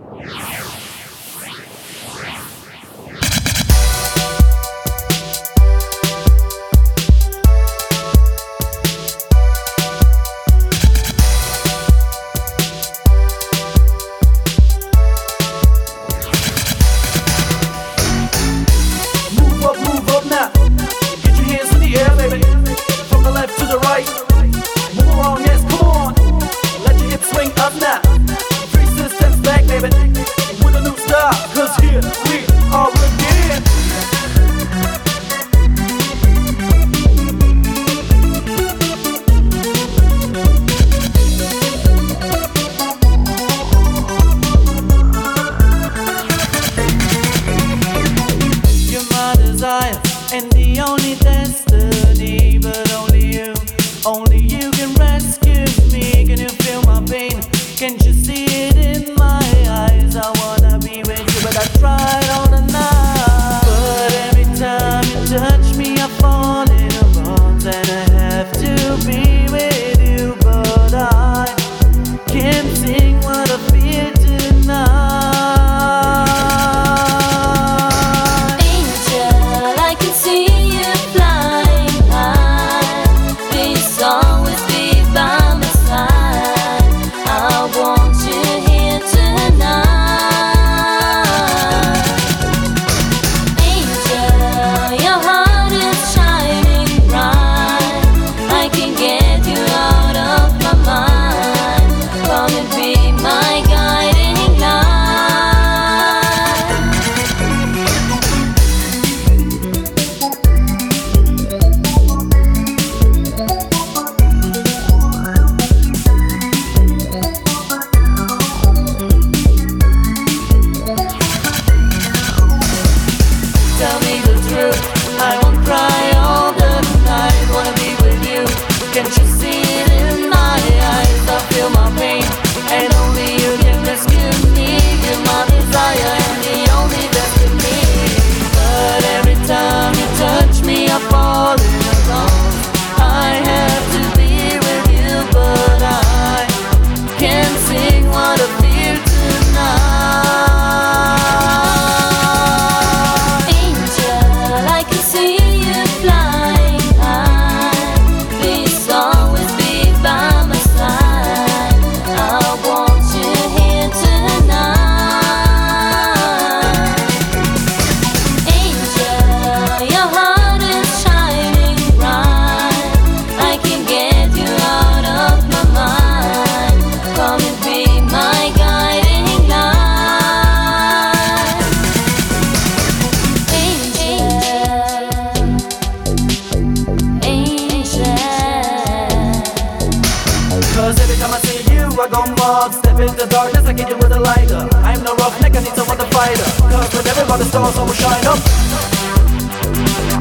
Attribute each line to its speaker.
Speaker 1: Yeah. and the only destiny, but only you, only you can rescue me. Can you feel my pain? Can't you see it in my eyes? I wanna be with you, but I tried all the night. But every time you touch me, I fall. I won't cry. mob Step into darkness, I get it with a lighter. I'm no roughneck, I need someone to fight her. Cause with everybody stars, I will shine up.